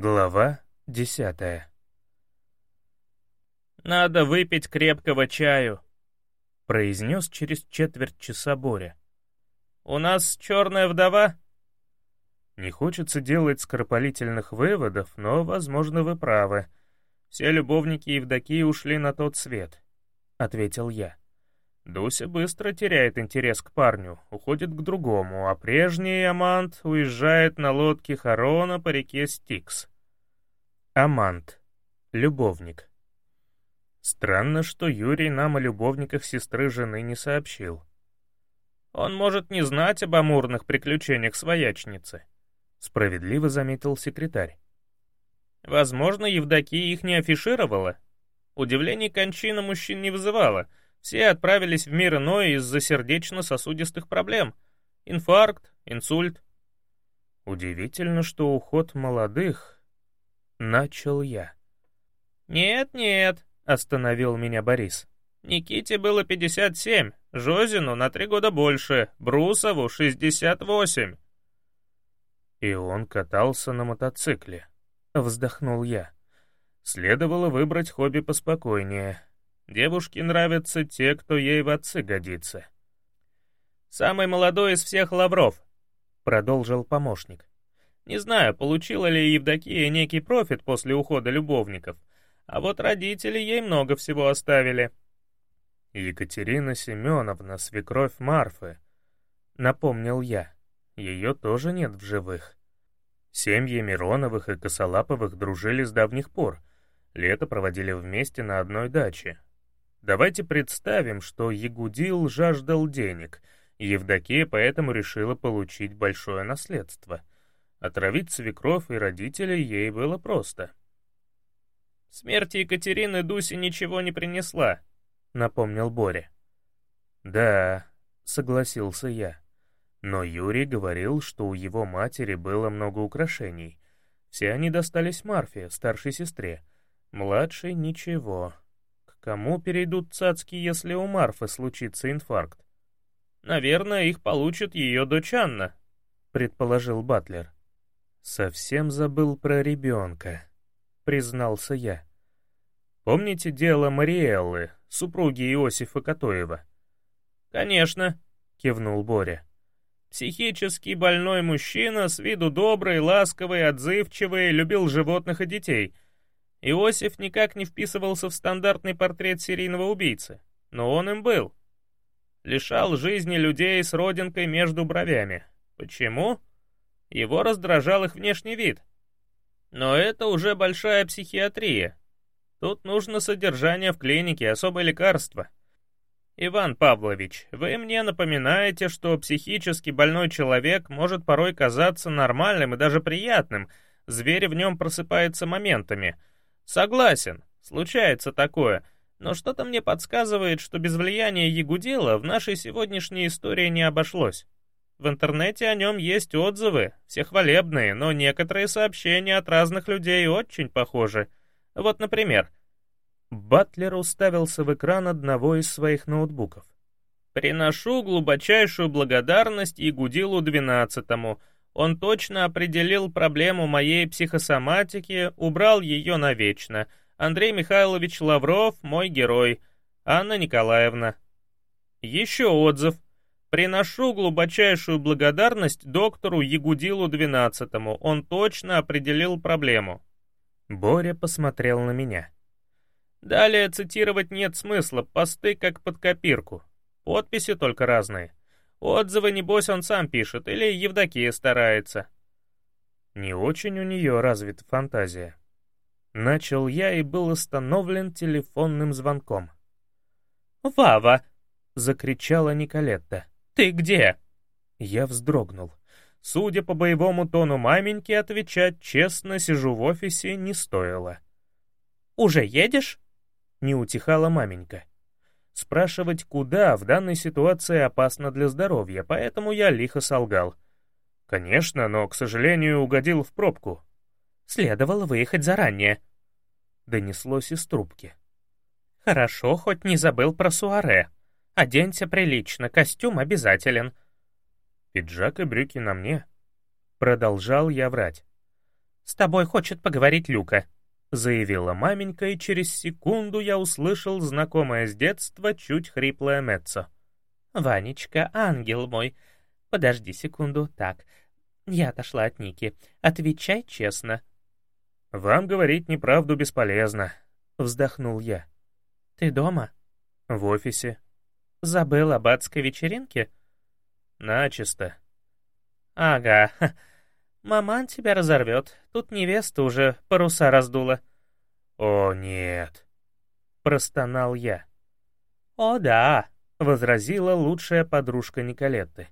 Глава десятая «Надо выпить крепкого чаю», — произнес через четверть часа Боря. «У нас черная вдова?» Не хочется делать скоропалительных выводов, но, возможно, вы правы. Все любовники Евдокии ушли на тот свет, — ответил я. Дуся быстро теряет интерес к парню, уходит к другому, а прежний Амант уезжает на лодке Харона по реке Стикс. Амант. Любовник. Странно, что Юрий нам о любовниках сестры жены не сообщил. Он может не знать об амурных приключениях своячницы, — справедливо заметил секретарь. Возможно, Евдокия их не афишировала. Удивление кончина мужчин не вызывала — все отправились в мир иной из-за сердечно-сосудистых проблем. Инфаркт, инсульт. Удивительно, что уход молодых... Начал я. «Нет-нет», — остановил меня Борис. «Никите было 57, Жозину на три года больше, Брусову — 68». «И он катался на мотоцикле», — вздохнул я. «Следовало выбрать хобби поспокойнее, Девушке нравятся те, кто ей в отцы годится. «Самый молодой из всех лавров», — продолжил помощник. «Не знаю, получила ли Евдокия некий профит после ухода любовников, а вот родители ей много всего оставили». «Екатерина Семеновна, свекровь Марфы», — напомнил я. Ее тоже нет в живых. Семьи Мироновых и Косолаповых дружили с давних пор. Лето проводили вместе на одной даче, Давайте представим, что Ягудил жаждал денег, Евдокия поэтому решила получить большое наследство. Отравить свекров и родителей ей было просто. «Смерть Екатерины Дуси ничего не принесла», — напомнил Боря. «Да», — согласился я. Но Юрий говорил, что у его матери было много украшений. Все они достались Марфе, старшей сестре. Младшей — ничего. Кому перейдут цацки, если у Марфы случится инфаркт? Наверное, их получит ее дочь Анна, предположил Батлер. Совсем забыл про ребенка, признался я. Помните дело Мариэллы, супруги Иосифа Котоева? Конечно, кивнул Боря. Психически больной мужчина, с виду добрый, ласковый, отзывчивый, любил животных и детей — Иосиф никак не вписывался в стандартный портрет серийного убийцы, но он им был. Лишал жизни людей с родинкой между бровями. Почему? Его раздражал их внешний вид. Но это уже большая психиатрия. Тут нужно содержание в клинике, особое лекарство. Иван Павлович, вы мне напоминаете, что психически больной человек может порой казаться нормальным и даже приятным, зверь в нем просыпается моментами — Согласен, случается такое, но что-то мне подсказывает, что без влияния Ягудила в нашей сегодняшней истории не обошлось. В интернете о нем есть отзывы, все хвалебные, но некоторые сообщения от разных людей очень похожи. Вот, например, Батлер уставился в экран одного из своих ноутбуков. «Приношу глубочайшую благодарность Ягудилу двенадцатому, он точно определил проблему моей психосоматики, убрал ее навечно. Андрей Михайлович Лавров — мой герой. Анна Николаевна. Еще отзыв. Приношу глубочайшую благодарность доктору Ягудилу XII. Он точно определил проблему. Боря посмотрел на меня. Далее цитировать нет смысла, посты как под копирку. Подписи только разные. Отзывы, небось, он сам пишет, или Евдокия старается. Не очень у нее развита фантазия. Начал я и был остановлен телефонным звонком. «Вава!» — закричала Николетта. «Ты где?» Я вздрогнул. Судя по боевому тону маменьки, отвечать честно сижу в офисе не стоило. «Уже едешь?» — не утихала маменька. Спрашивать куда в данной ситуации опасно для здоровья, поэтому я лихо солгал. Конечно, но, к сожалению, угодил в пробку. Следовало выехать заранее. Донеслось из трубки. Хорошо, хоть не забыл про суаре. Оденься прилично, костюм обязателен. Пиджак и брюки на мне. Продолжал я врать. «С тобой хочет поговорить Люка», — заявила маменька, и через секунду я услышал знакомое с детства чуть хриплое Меццо. «Ванечка, ангел мой, подожди секунду, так, я отошла от Ники, отвечай честно». «Вам говорить неправду бесполезно», — вздохнул я. «Ты дома?» «В офисе». «Забыл об адской вечеринке?» «Начисто». «Ага, Маман тебя разорвет. Тут невеста уже паруса раздула. О, нет. Простонал я. О, да, возразила лучшая подружка Николетты.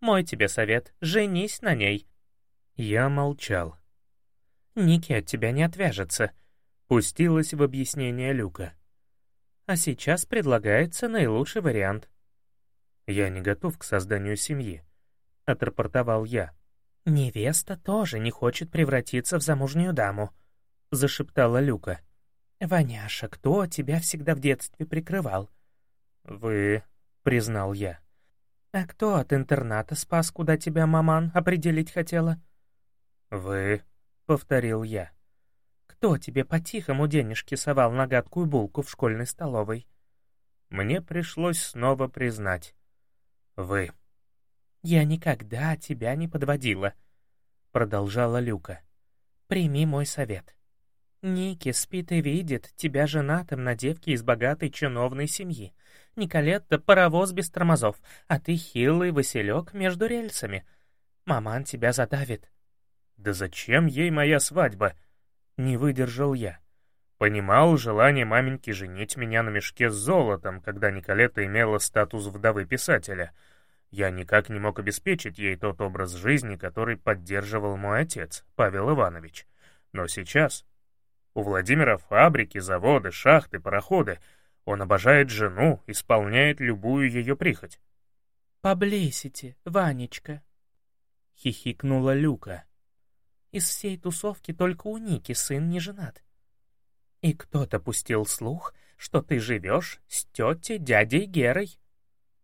Мой тебе совет, женись на ней. Я молчал. Ники от тебя не отвяжется, пустилась в объяснение Люка. А сейчас предлагается наилучший вариант. Я не готов к созданию семьи, отрапортовал я. «Невеста тоже не хочет превратиться в замужнюю даму», — зашептала Люка. «Ваняша, кто тебя всегда в детстве прикрывал?» «Вы», — признал я. «А кто от интерната спас, куда тебя маман определить хотела?» «Вы», — повторил я. «Кто тебе по-тихому денежки совал на гадкую булку в школьной столовой?» Мне пришлось снова признать. «Вы». «Я никогда тебя не подводила», — продолжала Люка. «Прими мой совет. Ники спит и видит тебя женатым на девке из богатой чиновной семьи. Николетта — паровоз без тормозов, а ты хилый василек между рельсами. Маман тебя задавит». «Да зачем ей моя свадьба?» — не выдержал я. Понимал желание маменьки женить меня на мешке с золотом, когда Николета имела статус вдовы писателя — я никак не мог обеспечить ей тот образ жизни, который поддерживал мой отец, Павел Иванович. Но сейчас у Владимира фабрики, заводы, шахты, пароходы. Он обожает жену, исполняет любую ее прихоть. «Поблесите, Ванечка!» — хихикнула Люка. «Из всей тусовки только у Ники сын не женат. И кто-то пустил слух, что ты живешь с тетей дядей Герой».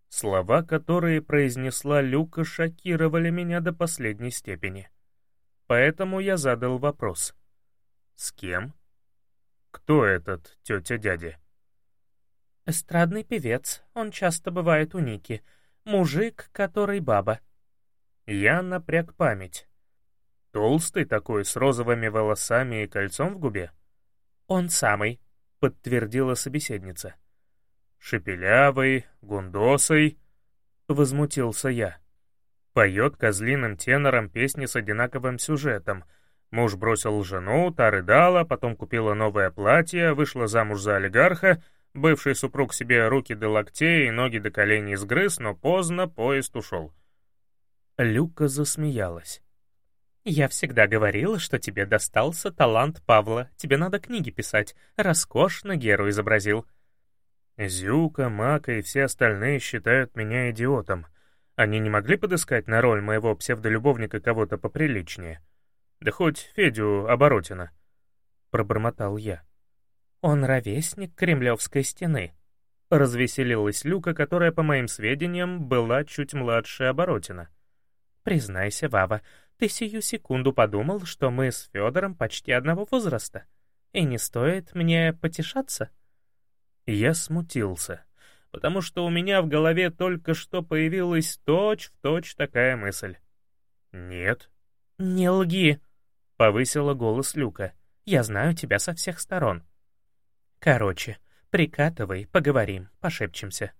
Слова, которые произнесла Люка, шокировали меня до последней степени. Поэтому я задал вопрос. «С кем? Кто этот тетя-дядя?» «Эстрадный певец, он часто бывает у Ники. Мужик, который баба». Я напряг память. Толстый такой, с розовыми волосами и кольцом в губе? «Он самый», — подтвердила собеседница. «Шепелявый, гундосый», — возмутился я. Поет козлиным тенором песни с одинаковым сюжетом. Муж бросил жену, та рыдала, потом купила новое платье, вышла замуж за олигарха, бывший супруг себе руки до локтей и ноги до коленей сгрыз, но поздно поезд ушел. Люка засмеялась. «Я всегда говорила, что тебе достался талант Павла. Тебе надо книги писать. Роскошно Геру изобразил. Зюка, Мака и все остальные считают меня идиотом. Они не могли подыскать на роль моего псевдолюбовника кого-то поприличнее? Да хоть Федю Оборотина. Пробормотал я. Он ровесник Кремлевской стены. Развеселилась Люка, которая, по моим сведениям, была чуть младше Оборотина. Признайся, Вава, ты сию секунду подумал, что мы с Федором почти одного возраста. И не стоит мне потешаться? — я смутился, потому что у меня в голове только что появилась точь-в-точь точь такая мысль. «Нет». «Не лги», — повысила голос Люка. «Я знаю тебя со всех сторон». «Короче, прикатывай, поговорим, пошепчемся».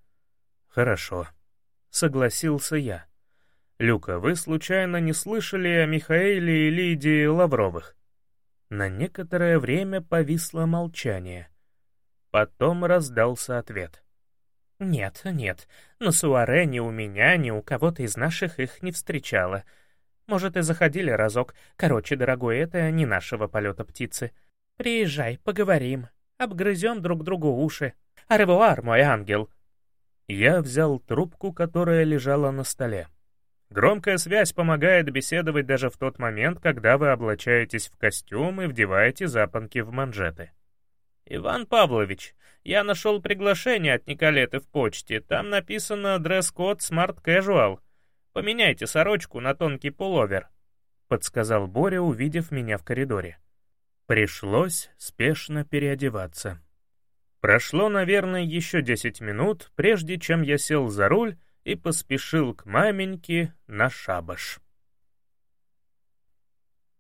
«Хорошо», — согласился я. «Люка, вы случайно не слышали о Михаиле и Лидии Лавровых?» На некоторое время повисло молчание — Потом раздался ответ. «Нет, нет, на Суаре ни у меня, ни у кого-то из наших их не встречала. Может, и заходили разок. Короче, дорогой, это не нашего полета птицы. Приезжай, поговорим, обгрызем друг другу уши. Аревуар, мой ангел!» Я взял трубку, которая лежала на столе. Громкая связь помогает беседовать даже в тот момент, когда вы облачаетесь в костюм и вдеваете запонки в манжеты. «Иван Павлович, я нашел приглашение от Николеты в почте. Там написано дресс-код Smart Casual. Поменяйте сорочку на тонкий пуловер». — подсказал Боря, увидев меня в коридоре. Пришлось спешно переодеваться. Прошло, наверное, еще десять минут, прежде чем я сел за руль и поспешил к маменьке на шабаш.